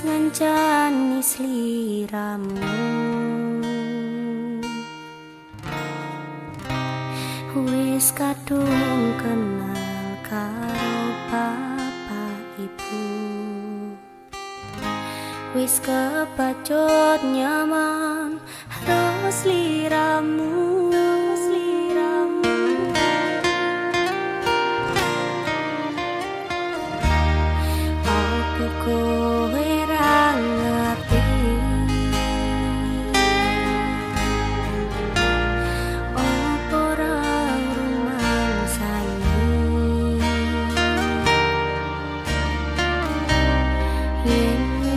ngancani sliramu Wis kadung kenal karo papa ibu. Wis kepacut nyaman harus liramu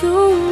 祝。